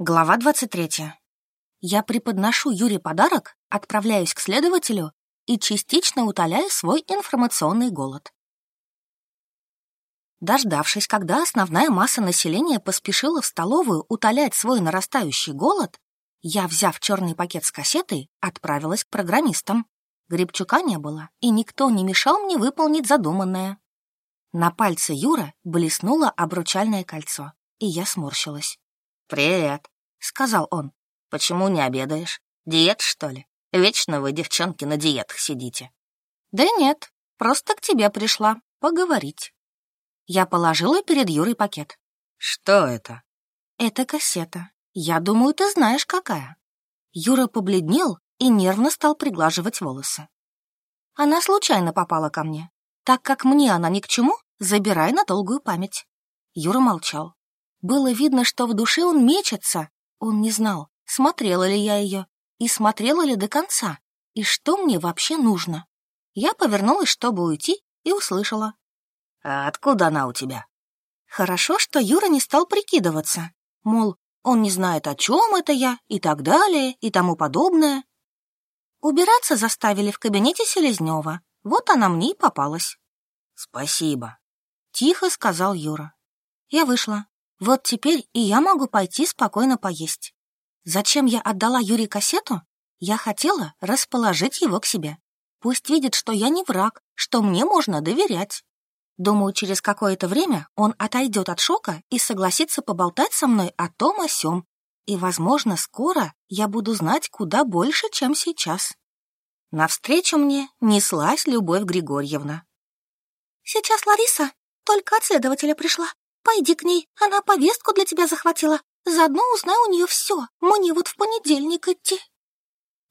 Глава 23. Я преподношу Юре подарок, отправляюсь к следователю и частично утоляю свой информационный голод. Дождавшись, когда основная масса населения поспешила в столовую утолять свой нарастающий голод, я, взяв черный пакет с кассетой, отправилась к программистам. Грибчука не было, и никто не мешал мне выполнить задуманное. На пальце Юра блеснуло обручальное кольцо, и я сморщилась. «Привет», — сказал он. «Почему не обедаешь? Диет, что ли? Вечно вы, девчонки, на диетах сидите». «Да нет, просто к тебе пришла поговорить». Я положила перед Юрой пакет. «Что это?» «Это кассета. Я думаю, ты знаешь, какая». Юра побледнел и нервно стал приглаживать волосы. Она случайно попала ко мне. Так как мне она ни к чему, забирай на долгую память. Юра молчал. Было видно, что в душе он мечется. Он не знал, смотрела ли я ее, и смотрела ли до конца, и что мне вообще нужно. Я повернулась, чтобы уйти, и услышала. «А откуда она у тебя?» Хорошо, что Юра не стал прикидываться. Мол, он не знает, о чем это я, и так далее, и тому подобное. Убираться заставили в кабинете Селезнева. Вот она мне и попалась. «Спасибо», — тихо сказал Юра. Я вышла. Вот теперь и я могу пойти спокойно поесть. Зачем я отдала Юре кассету? Я хотела расположить его к себе. Пусть видит, что я не враг, что мне можно доверять. Думаю, через какое-то время он отойдет от шока и согласится поболтать со мной о том о сём. И, возможно, скоро я буду знать куда больше, чем сейчас. Навстречу мне неслась Любовь Григорьевна. «Сейчас Лариса только от следователя пришла. Пойди к ней, она повестку для тебя захватила. Заодно узнай у нее все. Мне вот в понедельник идти.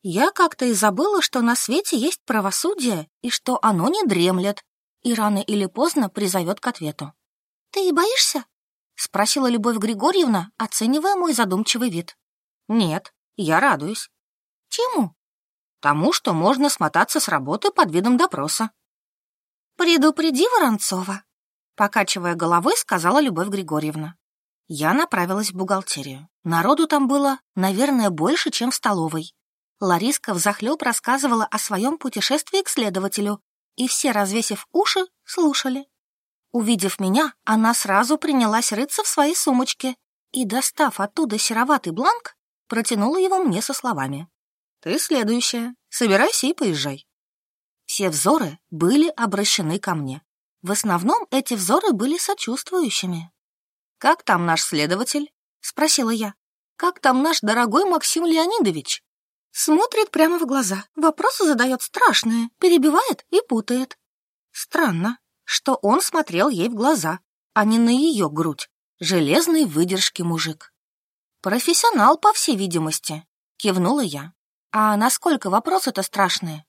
Я как-то и забыла, что на свете есть правосудие, и что оно не дремлет, и рано или поздно призовет к ответу. «Ты и боишься?» — спросила Любовь Григорьевна, оценивая мой задумчивый вид. «Нет, я радуюсь». «Чему?» «Тому, что можно смотаться с работы под видом допроса». «Предупреди Воронцова», Покачивая головой, сказала Любовь Григорьевна. Я направилась в бухгалтерию. Народу там было, наверное, больше, чем в столовой. Лариска взахлеб рассказывала о своем путешествии к следователю, и все, развесив уши, слушали. Увидев меня, она сразу принялась рыться в своей сумочке и, достав оттуда сероватый бланк, протянула его мне со словами. «Ты следующая. Собирайся и поезжай». Все взоры были обращены ко мне. В основном эти взоры были сочувствующими. «Как там наш следователь?» — спросила я. «Как там наш дорогой Максим Леонидович?» Смотрит прямо в глаза, вопросы задает страшные, перебивает и путает. Странно, что он смотрел ей в глаза, а не на ее грудь. Железной выдержки мужик. «Профессионал, по всей видимости», — кивнула я. «А насколько вопросы-то страшные?»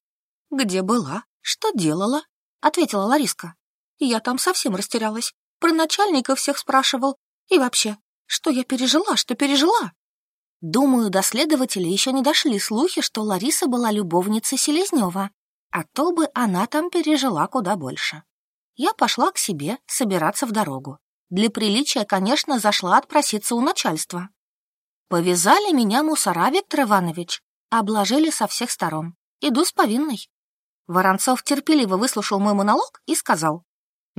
«Где была? Что делала?» — ответила Лариска. Я там совсем растерялась. Про начальника всех спрашивал. И вообще, что я пережила, что пережила? Думаю, до следователя еще не дошли слухи, что Лариса была любовницей Селезнева, а то бы она там пережила куда больше. Я пошла к себе собираться в дорогу. Для приличия, конечно, зашла отпроситься у начальства. Повязали меня мусора, Виктор Иванович, обложили со всех сторон. Иду с повинной. Воронцов терпеливо выслушал мой монолог и сказал.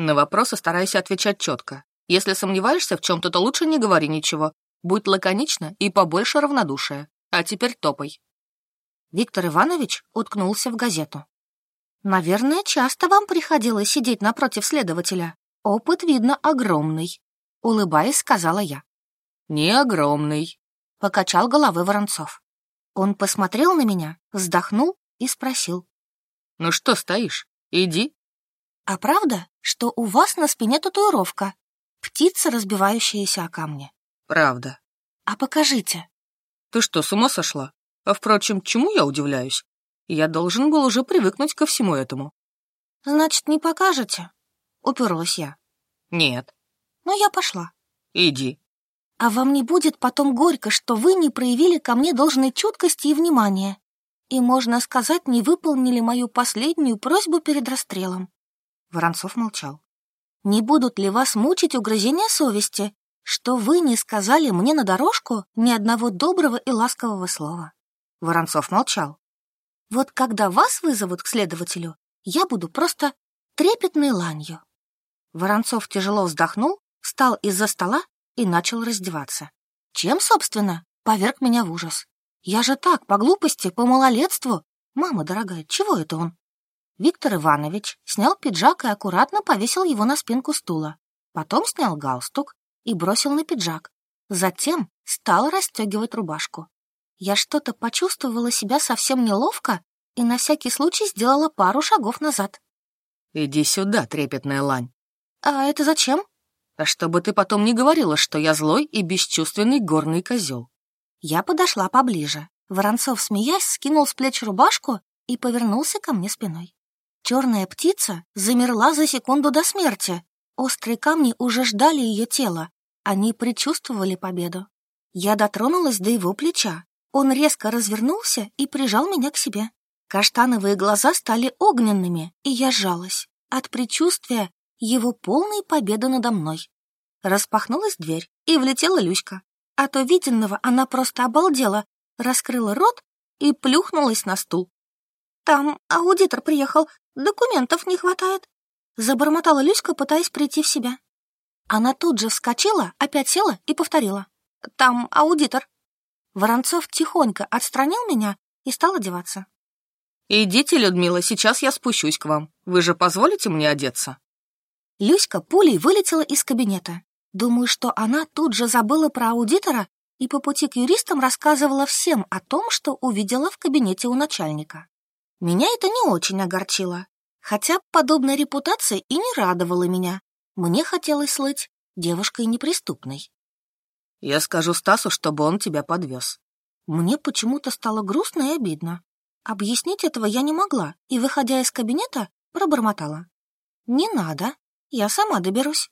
На вопросы старайся отвечать четко. Если сомневаешься в чем-то, то лучше не говори ничего. Будь лаконична и побольше равнодушия. А теперь топай. Виктор Иванович уткнулся в газету. «Наверное, часто вам приходилось сидеть напротив следователя. Опыт, видно, огромный», — улыбаясь, сказала я. «Не огромный», — покачал головой Воронцов. Он посмотрел на меня, вздохнул и спросил. «Ну что стоишь? Иди». «А правда, что у вас на спине татуировка? Птица, разбивающаяся о камни?» «Правда». «А покажите». «Ты что, с ума сошла? А, впрочем, чему я удивляюсь? Я должен был уже привыкнуть ко всему этому». «Значит, не покажете?» — уперлась я. «Нет». «Но я пошла». «Иди». «А вам не будет потом горько, что вы не проявили ко мне должной чуткости и внимания, и, можно сказать, не выполнили мою последнюю просьбу перед расстрелом?» Воронцов молчал. «Не будут ли вас мучить угрызения совести, что вы не сказали мне на дорожку ни одного доброго и ласкового слова. Воронцов молчал. Вот когда вас вызовут к следователю, я буду просто трепетной ланью. Воронцов тяжело вздохнул, встал из-за стола и начал раздеваться. Чем, собственно, поверг меня в ужас. Я же так, по глупости, по малолетству. Мама дорогая, чего это он? Виктор Иванович снял пиджак и аккуратно повесил его на спинку стула. Потом снял галстук и бросил на пиджак. Затем стал расстегивать рубашку. Я что-то почувствовала себя совсем неловко и на всякий случай сделала пару шагов назад. «Иди сюда, трепетная лань». «А это зачем?» «А чтобы ты потом не говорила, что я злой и бесчувственный горный козел». Я подошла поближе. Воронцов, смеясь, скинул с плеч рубашку и повернулся ко мне спиной. Черная птица замерла за секунду до смерти. Острые камни уже ждали ее тело. Они предчувствовали победу. Я дотронулась до его плеча. Он резко развернулся и прижал меня к себе. Каштановые глаза стали огненными, и я сжалась. От предчувствия его полной победы надо мной. Распахнулась дверь, и влетела Люська. От увиденного она просто обалдела, раскрыла рот и плюхнулась на стул. «Там аудитор приехал, Документов не хватает. Забормотала Люська, пытаясь прийти в себя. Она тут же вскочила, опять села и повторила. Там аудитор. Воронцов тихонько отстранил меня и стал одеваться. «Идите, Людмила, сейчас я спущусь к вам. Вы же позволите мне одеться?» Люська пулей вылетела из кабинета. Думаю, что она тут же забыла про аудитора и по пути к юристам рассказывала всем о том, что увидела в кабинете у начальника. Меня это не очень огорчило, хотя подобная репутация и не радовала меня. Мне хотелось слыть девушкой неприступной. Я скажу Стасу, чтобы он тебя подвез. Мне почему-то стало грустно и обидно. Объяснить этого я не могла и, выходя из кабинета, пробормотала. «Не надо, я сама доберусь».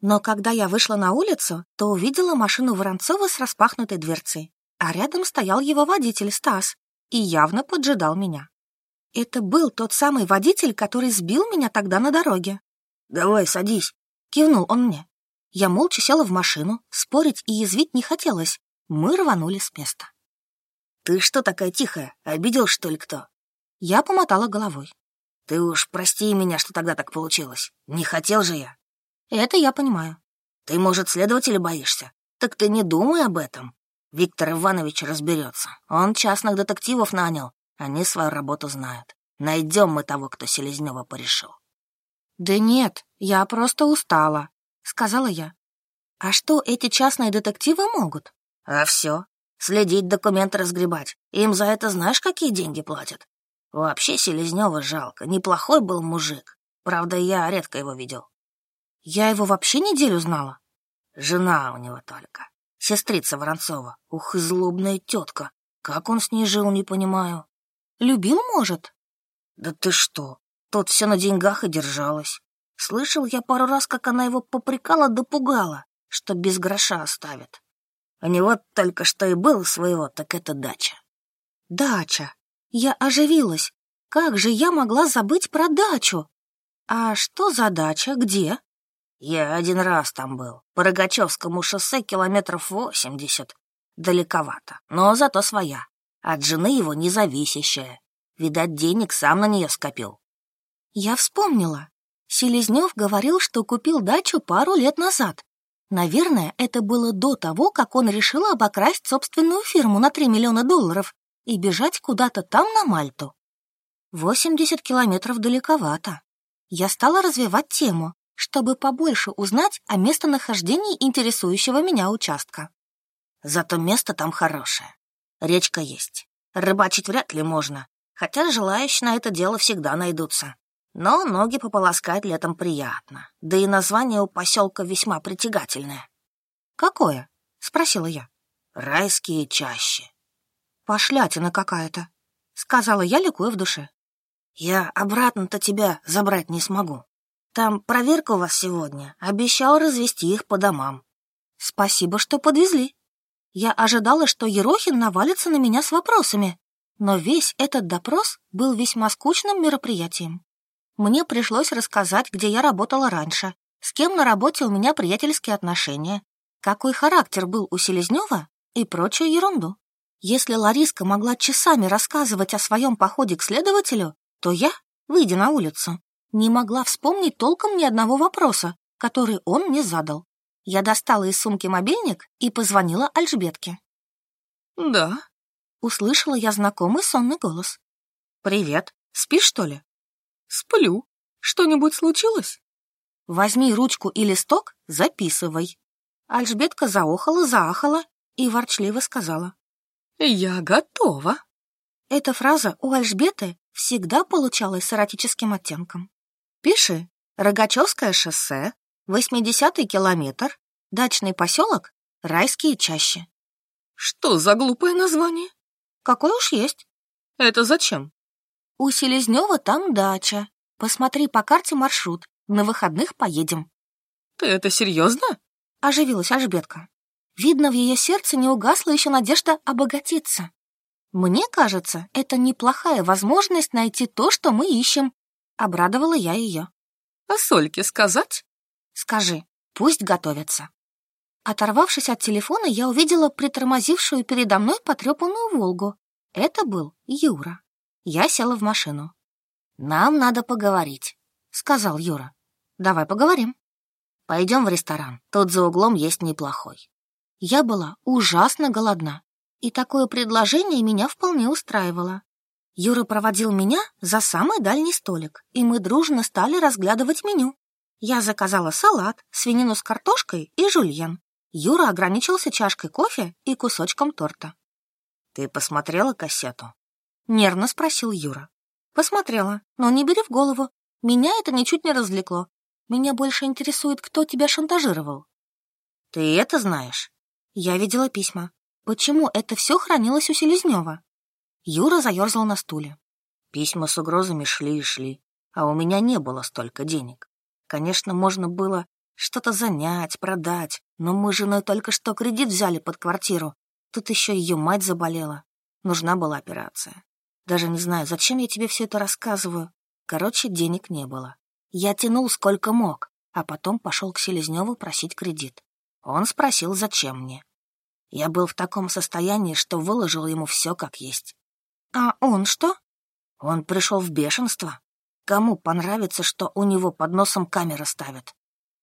Но когда я вышла на улицу, то увидела машину Воронцова с распахнутой дверцей, а рядом стоял его водитель Стас и явно поджидал меня. Это был тот самый водитель, который сбил меня тогда на дороге. «Давай, садись», — кивнул он мне. Я молча села в машину, спорить и язвить не хотелось. Мы рванули с места. «Ты что такая тихая? Обидел, что ли, кто?» Я помотала головой. «Ты уж прости меня, что тогда так получилось. Не хотел же я». «Это я понимаю». «Ты, может, следователя боишься? Так ты не думай об этом. Виктор Иванович разберется. Он частных детективов нанял. Они свою работу знают. Найдем мы того, кто Селезнева порешил. Да нет, я просто устала, сказала я. А что эти частные детективы могут? А все. Следить, документы разгребать. Им за это знаешь, какие деньги платят? Вообще Селезнева жалко. Неплохой был мужик. Правда, я редко его видел. Я его вообще неделю знала. Жена у него только. Сестрица Воронцова. Ух, и злобная тетка. Как он с ней жил, не понимаю. Любил, может? Да ты что? Тут все на деньгах и держалось. Слышал я пару раз, как она его попрекала да пугала, что без гроша оставит. У него только что и было своего, так это дача. Дача. Я оживилась. Как же я могла забыть про дачу? А что за дача? Где? Я один раз там был. По Рогачевскому шоссе километров восемьдесят. Далековато, но зато своя. От жены его независящая. Видать, денег сам на нее скопил. Я вспомнила. Селезнев говорил, что купил дачу пару лет назад. Наверное, это было до того, как он решил обокрасть собственную фирму на 3 миллиона долларов и бежать куда-то там на Мальту. 80 километров далековато. Я стала развивать тему, чтобы побольше узнать о местонахождении интересующего меня участка. Зато место там хорошее. Речка есть. Рыбачить вряд ли можно, хотя желающие на это дело всегда найдутся. Но ноги пополоскать летом приятно, да и название у поселка весьма притягательное. «Какое?» — спросила я. «Райские чащи». «Пошлятина какая-то», — сказала я, ликуя в душе. «Я обратно-то тебя забрать не смогу. Там проверка у вас сегодня. Обещал развести их по домам. Спасибо, что подвезли. Я ожидала, что Ерохин навалится на меня с вопросами, но весь этот допрос был весьма скучным мероприятием. Мне пришлось рассказать, где я работала раньше, с кем на работе у меня приятельские отношения, какой характер был у Селезнева и прочую ерунду. Если Лариска могла часами рассказывать о своем походе к следователю, то я, выйдя на улицу, не могла вспомнить толком ни одного вопроса, который он мне задал. Я достала из сумки мобильник и позвонила Альжбетке. «Да», — услышала я знакомый сонный голос. «Привет. Спишь, что ли?» «Сплю. Что-нибудь случилось?» «Возьми ручку и листок, записывай». Альжбетка заохала-заахала и ворчливо сказала. «Я готова». Эта фраза у Альжбеты всегда получалась с эротическим оттенком. «Пиши. Рогачевское шоссе, 80-й километр, дачный поселок, райские чащи». «Что за глупое название?» «Какой уж есть». «Это зачем?» «У Селезнева там дача. Посмотри по карте маршрут. На выходных поедем». «Ты это серьезно?» — оживилась Альжбетка. Видно, в ее сердце не угасла еще надежда обогатиться. Мне кажется, это неплохая возможность найти то, что мы ищем. Обрадовала я ее. А Сольке сказать? Скажи, пусть готовятся. Оторвавшись от телефона, я увидела притормозившую передо мной потрепанную «Волгу». Это был Юра. Я села в машину. «Нам надо поговорить», — сказал Юра. «Давай поговорим. Пойдем в ресторан. Тут за углом есть неплохой. Я была ужасно голодна, и такое предложение меня вполне устраивало. Юра проводил меня за самый дальний столик, и мы дружно стали разглядывать меню. Я заказала салат, свинину с картошкой и жульен. Юра ограничился чашкой кофе и кусочком торта. «Ты посмотрела кассету?» — нервно спросил Юра. «Посмотрела, но не бери в голову. Меня это ничуть не развлекло. Меня больше интересует, кто тебя шантажировал». «Ты это знаешь?» Я видела письма. Почему это все хранилось у Селезнева? Юра заерзал на стуле. Письма с угрозами шли и шли, а у меня не было столько денег. Конечно, можно было что-то занять, продать, но мы с женой только что кредит взяли под квартиру. Тут еще ее мать заболела. Нужна была операция. Даже не знаю, зачем я тебе все это рассказываю. Короче, денег не было. Я тянул сколько мог, а потом пошел к Селезневу просить кредит. Он спросил, зачем мне. Я был в таком состоянии, что выложил ему все как есть. А он что? Он пришел в бешенство. Кому понравится, что у него под носом камеры ставят?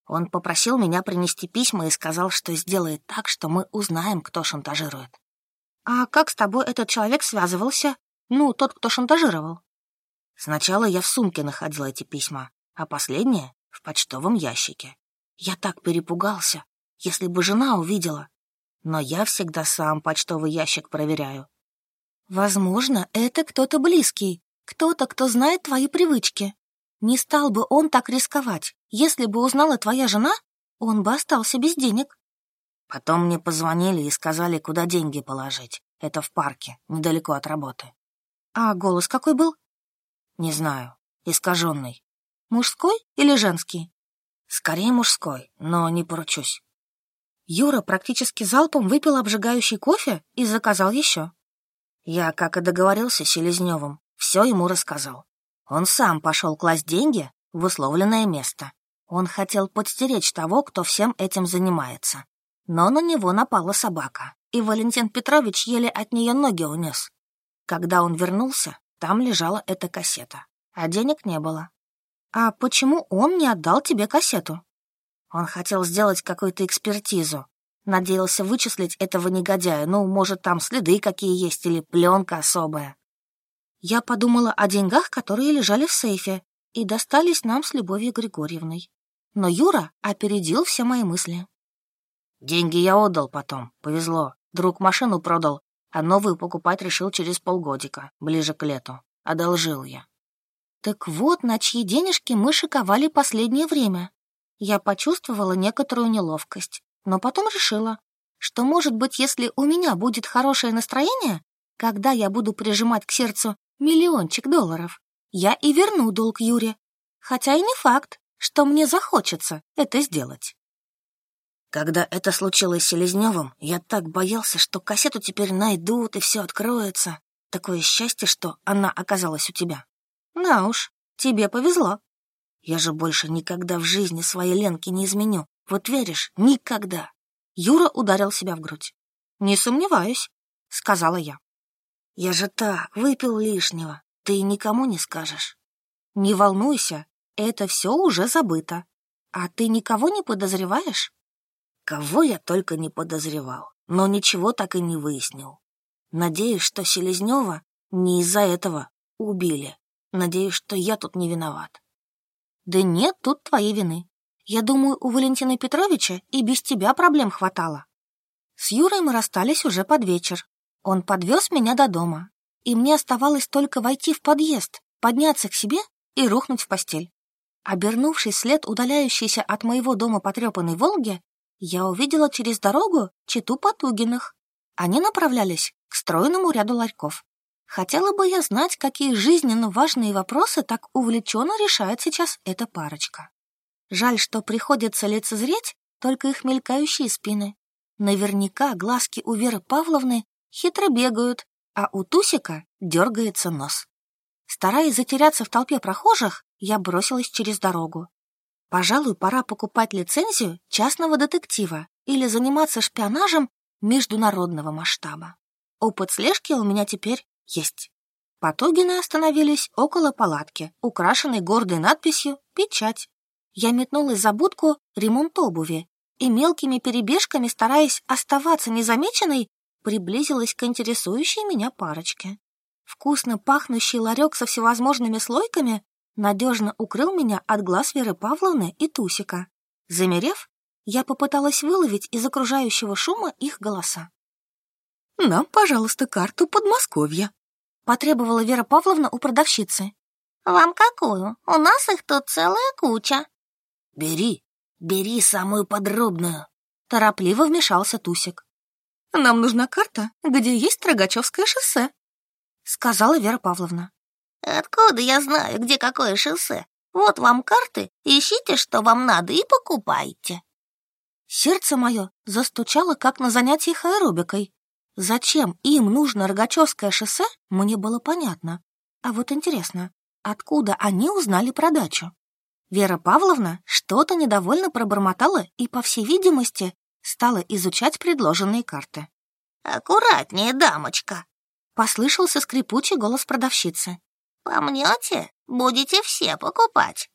Он попросил меня принести письма и сказал, что сделает так, что мы узнаем, кто шантажирует. А как с тобой этот человек связывался? Ну, тот, кто шантажировал. Сначала я в сумке находила эти письма, а последнее — в почтовом ящике. Я так перепугался, если бы жена увидела. Но я всегда сам почтовый ящик проверяю. Возможно, это кто-то близкий, кто-то, кто знает твои привычки. Не стал бы он так рисковать. Если бы узнала твоя жена, он бы остался без денег. Потом мне позвонили и сказали, куда деньги положить. Это в парке, недалеко от работы. А голос какой был? Не знаю, искаженный. Мужской или женский? Скорее мужской, но не поручусь. Юра практически залпом выпил обжигающий кофе и заказал еще. Я, как и договорился с Селезневым, все ему рассказал. Он сам пошел класть деньги в условленное место. Он хотел подстеречь того, кто всем этим занимается. Но на него напала собака, и Валентин Петрович еле от нее ноги унес. Когда он вернулся, там лежала эта кассета, а денег не было. «А почему он не отдал тебе кассету?» Он хотел сделать какую-то экспертизу. Надеялся вычислить этого негодяя. Ну, может, там следы какие есть или пленка особая. Я подумала о деньгах, которые лежали в сейфе и достались нам с Любовью Григорьевной. Но Юра опередил все мои мысли. Деньги я отдал потом, повезло. Друг машину продал, а новую покупать решил через полгодика, ближе к лету. Одолжил я. Так вот, на чьи денежки мы шиковали последнее время. Я почувствовала некоторую неловкость, но потом решила, что, может быть, если у меня будет хорошее настроение, когда я буду прижимать к сердцу миллиончик долларов, я и верну долг Юре. Хотя и не факт, что мне захочется это сделать. Когда это случилось с Селезневым, я так боялся, что кассету теперь найдут и все откроется. Такое счастье, что она оказалась у тебя. Да уж, тебе повезло. Я же больше никогда в жизни своей Ленке не изменю. Вот веришь, никогда. Юра ударил себя в грудь. «Не сомневаюсь», — сказала я. «Я же так, выпил лишнего. Ты никому не скажешь». «Не волнуйся, это все уже забыто. А ты никого не подозреваешь?» «Кого я только не подозревал, но ничего так и не выяснил. Надеюсь, что Селезнева не из-за этого убили. Надеюсь, что я тут не виноват». «Да нет тут твоей вины. Я думаю, у Валентина Петровича и без тебя проблем хватало». С Юрой мы расстались уже под вечер. Он подвез меня до дома, и мне оставалось только войти в подъезд, подняться к себе и рухнуть в постель. Обернувшись след удаляющейся от моего дома потрепанной «Волги», я увидела через дорогу читу Потугиных. Они направлялись к стройному ряду ларьков. Хотела бы я знать, какие жизненно важные вопросы так увлеченно решает сейчас эта парочка. Жаль, что приходится лицезреть только их мелькающие спины. Наверняка глазки у Веры Павловны хитро бегают, а у Тусика дергается нос. Стараясь затеряться в толпе прохожих, я бросилась через дорогу. Пожалуй, пора покупать лицензию частного детектива или заниматься шпионажем международного масштаба. Опыт слежки у меня теперь есть. Потугины остановились около палатки, украшенной гордой надписью «Печать». Я метнулась за будку «Ремонт обуви» и мелкими перебежками, стараясь оставаться незамеченной, приблизилась к интересующей меня парочке. Вкусно пахнущий ларек со всевозможными слойками надежно укрыл меня от глаз Веры Павловны и Тусика. Замерев, я попыталась выловить из окружающего шума их голоса. «Нам, пожалуйста, карту Подмосковья», — потребовала Вера Павловна у продавщицы. «Вам какую? У нас их тут целая куча». «Бери», «Бери самую подробную», — торопливо вмешался Тусик. «Нам нужна карта, где есть Рогачевское шоссе», — сказала Вера Павловна. «Откуда я знаю, где какое шоссе? Вот вам карты, ищите, что вам надо, и покупайте». Сердце мое застучало, как на занятиях аэробикой. Зачем им нужно Рогачевское шоссе, мне было понятно. А вот интересно, откуда они узнали про дачу? Вера Павловна что-то недовольно пробормотала и, по всей видимости, стала изучать предложенные карты. «Аккуратнее, дамочка!» — послышался скрипучий голос продавщицы. «Помнете? Будете все покупать».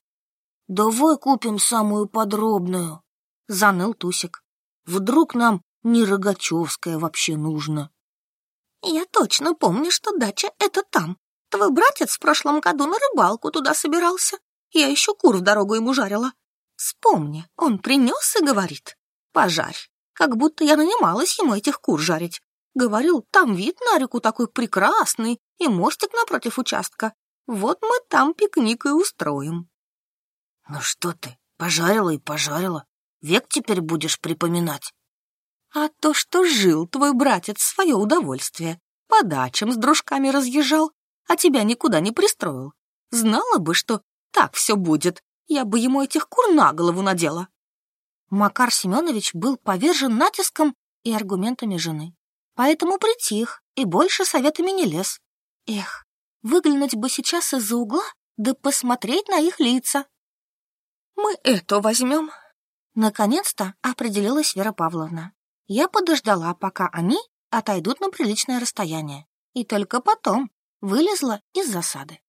«Давай купим самую подробную», — заныл Тусик. «Вдруг нам не Рогачевская вообще нужно?» «Я точно помню, что дача — это там. Твой братец в прошлом году на рыбалку туда собирался. Я еще кур в дорогу ему жарила. Вспомни, он принес и говорит, пожарь, как будто я нанималась ему этих кур жарить. Говорил, там вид на реку такой прекрасный и мостик напротив участка. Вот мы там пикник и устроим. Ну что ты, пожарила и пожарила. Век теперь будешь припоминать. А то, что жил твой братец в свое удовольствие, по дачам с дружками разъезжал, а тебя никуда не пристроил. Знала бы, что так все будет, я бы ему этих кур на голову надела. Макар Семенович был повержен натиском и аргументами жены, поэтому притих и больше советами не лез. Эх, выглянуть бы сейчас из-за угла, да посмотреть на их лица. Мы это возьмем. Наконец-то определилась Вера Павловна. Я подождала, пока они отойдут на приличное расстояние, и только потом вылезла из засады.